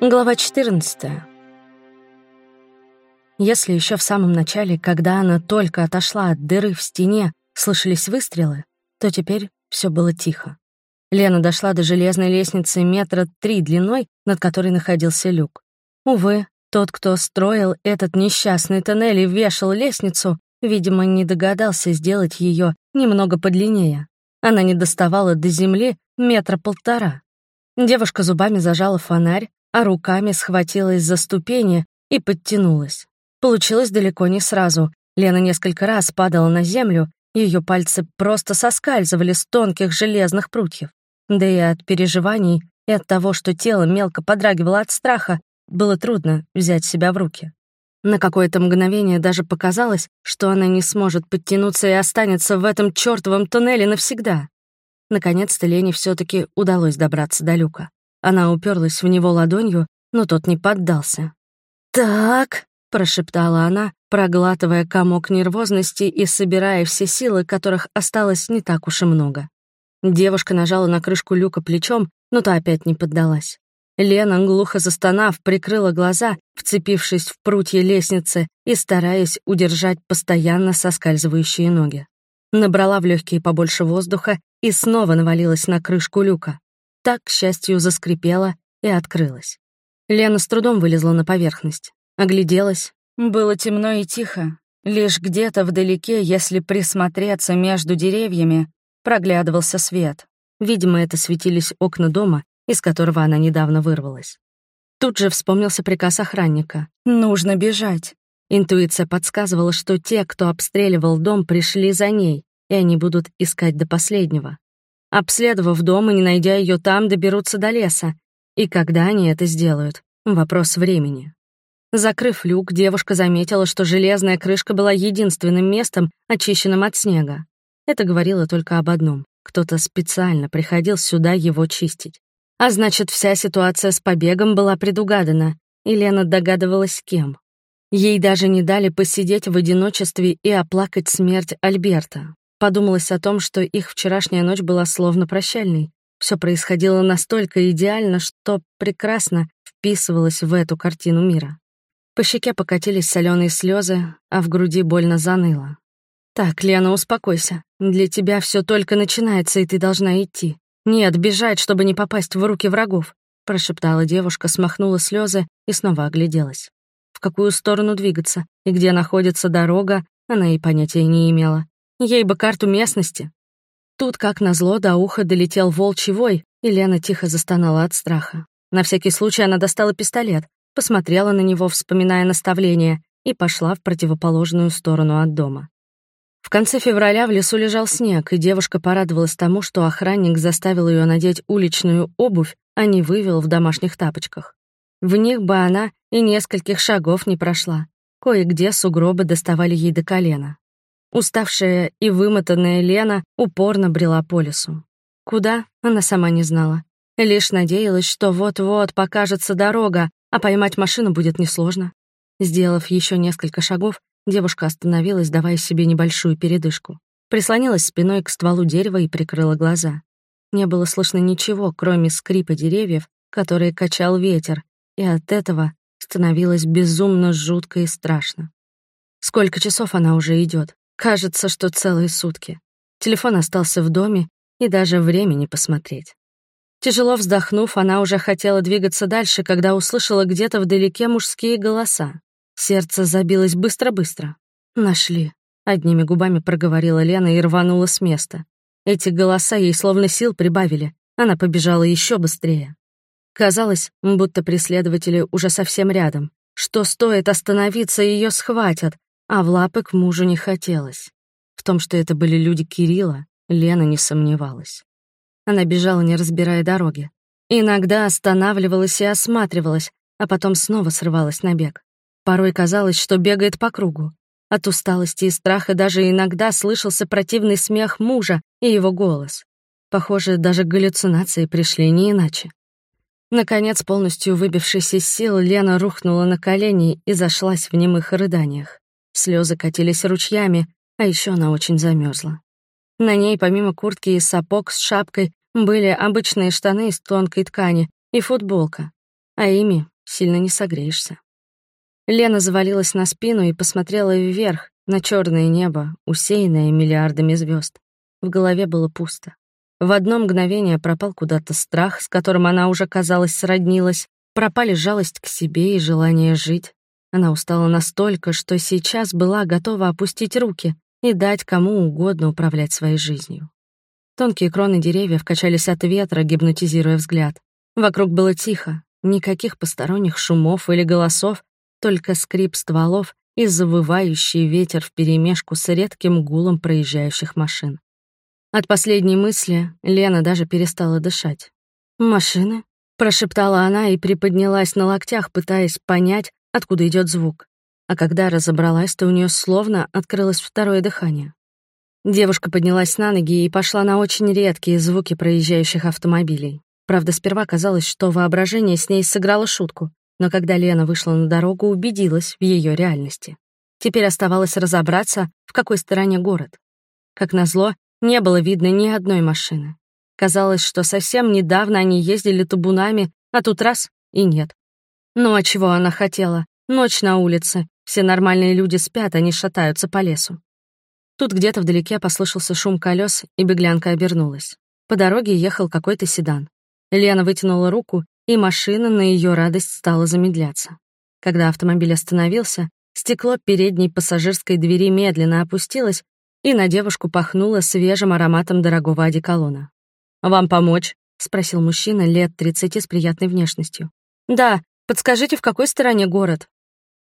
Глава 14. Если еще в самом начале, когда она только отошла от дыры в стене, слышались выстрелы, то теперь все было тихо. Лена дошла до железной лестницы метра три длиной, над которой находился люк. Увы, тот, кто строил этот несчастный тоннель и вешал лестницу, видимо, не догадался сделать ее немного подлиннее. Она не доставала до земли метра полтора. Девушка зубами зажала фонарь, а руками схватилась за ступени и подтянулась. Получилось далеко не сразу. Лена несколько раз падала на землю, ее пальцы просто соскальзывали с тонких железных прутьев. Да и от переживаний, и от того, что тело мелко подрагивало от страха, было трудно взять себя в руки. На какое-то мгновение даже показалось, что она не сможет подтянуться и останется в этом чёртовом туннеле навсегда. Наконец-то Лене все таки удалось добраться до люка. Она уперлась в него ладонью, но тот не поддался. «Так», — прошептала она, проглатывая комок нервозности и собирая все силы, которых осталось не так уж и много. Девушка нажала на крышку люка плечом, но та опять не поддалась. Лена, глухо застонав, прикрыла глаза, вцепившись в прутья лестницы и стараясь удержать постоянно соскальзывающие ноги. Набрала в легкие побольше воздуха и снова навалилась на крышку люка так, к счастью, заскрипела и открылась. Лена с трудом вылезла на поверхность. Огляделась. Было темно и тихо. Лишь где-то вдалеке, если присмотреться между деревьями, проглядывался свет. Видимо, это светились окна дома, из которого она недавно вырвалась. Тут же вспомнился приказ охранника. «Нужно бежать». Интуиция подсказывала, что те, кто обстреливал дом, пришли за ней, и они будут искать до последнего. Обследовав дом и не найдя ее там, доберутся до леса. И когда они это сделают? Вопрос времени. Закрыв люк, девушка заметила, что железная крышка была единственным местом, очищенным от снега. Это говорило только об одном. Кто-то специально приходил сюда его чистить. А значит, вся ситуация с побегом была предугадана, и Лена догадывалась, кем. Ей даже не дали посидеть в одиночестве и оплакать смерть Альберта. Подумалось о том, что их вчерашняя ночь была словно прощальной. Все происходило настолько идеально, что прекрасно вписывалось в эту картину мира. По щеке покатились соленые слезы, а в груди больно заныло. «Так, Лена, успокойся. Для тебя все только начинается, и ты должна идти. Нет, бежать, чтобы не попасть в руки врагов», — прошептала девушка, смахнула слезы и снова огляделась. В какую сторону двигаться и где находится дорога, она и понятия не имела. Ей бы карту местности. Тут, как назло, до уха долетел волчий вой, и Лена тихо застонала от страха. На всякий случай она достала пистолет, посмотрела на него, вспоминая наставление, и пошла в противоположную сторону от дома. В конце февраля в лесу лежал снег, и девушка порадовалась тому, что охранник заставил ее надеть уличную обувь, а не вывел в домашних тапочках. В них бы она и нескольких шагов не прошла. Кое-где сугробы доставали ей до колена. Уставшая и вымотанная Лена упорно брела по лесу. Куда, она сама не знала. Лишь надеялась, что вот-вот покажется дорога, а поймать машину будет несложно. Сделав еще несколько шагов, девушка остановилась, давая себе небольшую передышку. Прислонилась спиной к стволу дерева и прикрыла глаза. Не было слышно ничего, кроме скрипа деревьев, которые качал ветер, и от этого становилось безумно жутко и страшно. Сколько часов она уже идет? Кажется, что целые сутки. Телефон остался в доме, и даже времени посмотреть. Тяжело вздохнув, она уже хотела двигаться дальше, когда услышала где-то вдалеке мужские голоса. Сердце забилось быстро-быстро. «Нашли», — одними губами проговорила Лена и рванула с места. Эти голоса ей словно сил прибавили. Она побежала еще быстрее. Казалось, будто преследователи уже совсем рядом. Что стоит остановиться, ее схватят, а в лапы к мужу не хотелось. В том, что это были люди Кирилла, Лена не сомневалась. Она бежала, не разбирая дороги. Иногда останавливалась и осматривалась, а потом снова срывалась на бег. Порой казалось, что бегает по кругу. От усталости и страха даже иногда слышался противный смех мужа и его голос. Похоже, даже галлюцинации пришли не иначе. Наконец, полностью выбившись из сил, Лена рухнула на колени и зашлась в немых рыданиях. Слезы катились ручьями, а еще она очень замерзла. На ней, помимо куртки и сапог с шапкой, были обычные штаны из тонкой ткани и футболка. а ими сильно не согреешься. Лена завалилась на спину и посмотрела вверх, на черное небо, усеянное миллиардами звезд. В голове было пусто. В одно мгновение пропал куда-то страх, с которым она уже, казалось, сроднилась, пропали жалость к себе и желание жить. Она устала настолько, что сейчас была готова опустить руки и дать кому угодно управлять своей жизнью. Тонкие кроны деревьев качались от ветра, гипнотизируя взгляд. Вокруг было тихо, никаких посторонних шумов или голосов, только скрип стволов и завывающий ветер вперемешку с редким гулом проезжающих машин. От последней мысли Лена даже перестала дышать. «Машины?» — прошептала она и приподнялась на локтях, пытаясь понять, откуда идет звук. А когда разобралась, то у нее словно открылось второе дыхание. Девушка поднялась на ноги и пошла на очень редкие звуки проезжающих автомобилей. Правда, сперва казалось, что воображение с ней сыграло шутку но когда Лена вышла на дорогу, убедилась в ее реальности. Теперь оставалось разобраться, в какой стороне город. Как назло, не было видно ни одной машины. Казалось, что совсем недавно они ездили табунами, а тут раз — и нет. Ну а чего она хотела? Ночь на улице, все нормальные люди спят, они шатаются по лесу. Тут где-то вдалеке послышался шум колес, и беглянка обернулась. По дороге ехал какой-то седан. Лена вытянула руку и машина на ее радость стала замедляться. Когда автомобиль остановился, стекло передней пассажирской двери медленно опустилось, и на девушку пахнуло свежим ароматом дорогого одеколона. «Вам помочь?» — спросил мужчина лет 30 с приятной внешностью. «Да, подскажите, в какой стороне город?»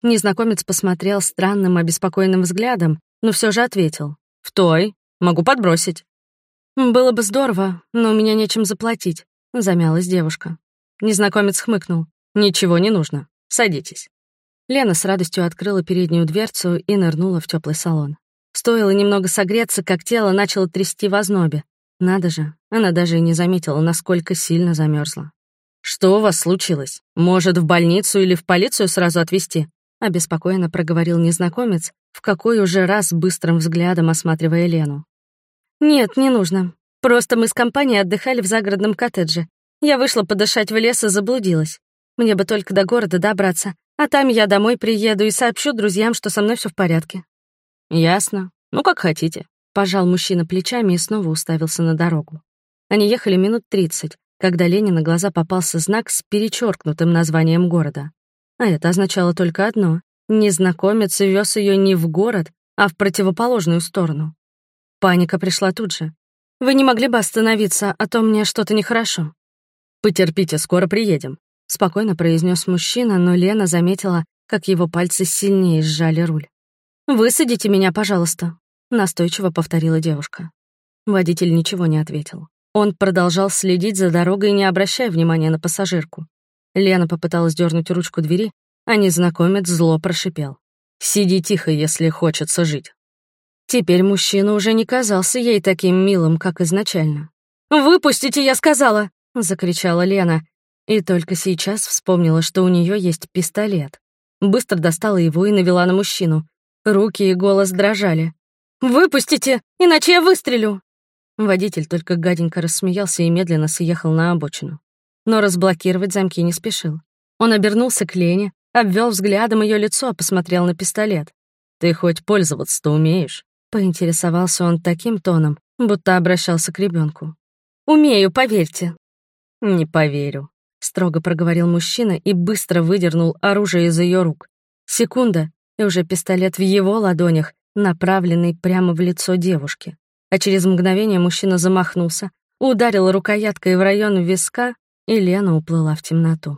Незнакомец посмотрел странным, обеспокоенным взглядом, но все же ответил. «В той. Могу подбросить». «Было бы здорово, но у меня нечем заплатить», — замялась девушка. Незнакомец хмыкнул. «Ничего не нужно. Садитесь». Лена с радостью открыла переднюю дверцу и нырнула в теплый салон. Стоило немного согреться, как тело начало трясти в ознобе. Надо же, она даже и не заметила, насколько сильно замерзла. «Что у вас случилось? Может, в больницу или в полицию сразу отвезти?» обеспокоенно проговорил незнакомец, в какой уже раз быстрым взглядом осматривая Лену. «Нет, не нужно. Просто мы с компанией отдыхали в загородном коттедже. Я вышла подышать в лес и заблудилась. Мне бы только до города добраться, а там я домой приеду и сообщу друзьям, что со мной все в порядке». «Ясно. Ну, как хотите», — пожал мужчина плечами и снова уставился на дорогу. Они ехали минут тридцать, когда Лене на глаза попался знак с перечеркнутым названием города. А это означало только одно — незнакомец вез ее не в город, а в противоположную сторону. Паника пришла тут же. «Вы не могли бы остановиться, а то мне что-то нехорошо». «Потерпите, скоро приедем», — спокойно произнес мужчина, но Лена заметила, как его пальцы сильнее сжали руль. «Высадите меня, пожалуйста», — настойчиво повторила девушка. Водитель ничего не ответил. Он продолжал следить за дорогой, не обращая внимания на пассажирку. Лена попыталась дернуть ручку двери, а незнакомец зло прошипел. «Сиди тихо, если хочется жить». Теперь мужчина уже не казался ей таким милым, как изначально. «Выпустите, я сказала!» — закричала Лена. И только сейчас вспомнила, что у нее есть пистолет. Быстро достала его и навела на мужчину. Руки и голос дрожали. «Выпустите, иначе я выстрелю!» Водитель только гаденько рассмеялся и медленно съехал на обочину. Но разблокировать замки не спешил. Он обернулся к Лене, обвел взглядом ее лицо, посмотрел на пистолет. «Ты хоть пользоваться-то умеешь?» Поинтересовался он таким тоном, будто обращался к ребенку. «Умею, поверьте», «Не поверю», — строго проговорил мужчина и быстро выдернул оружие из ее рук. Секунда, и уже пистолет в его ладонях, направленный прямо в лицо девушки. А через мгновение мужчина замахнулся, ударил рукояткой в район виска, и Лена уплыла в темноту.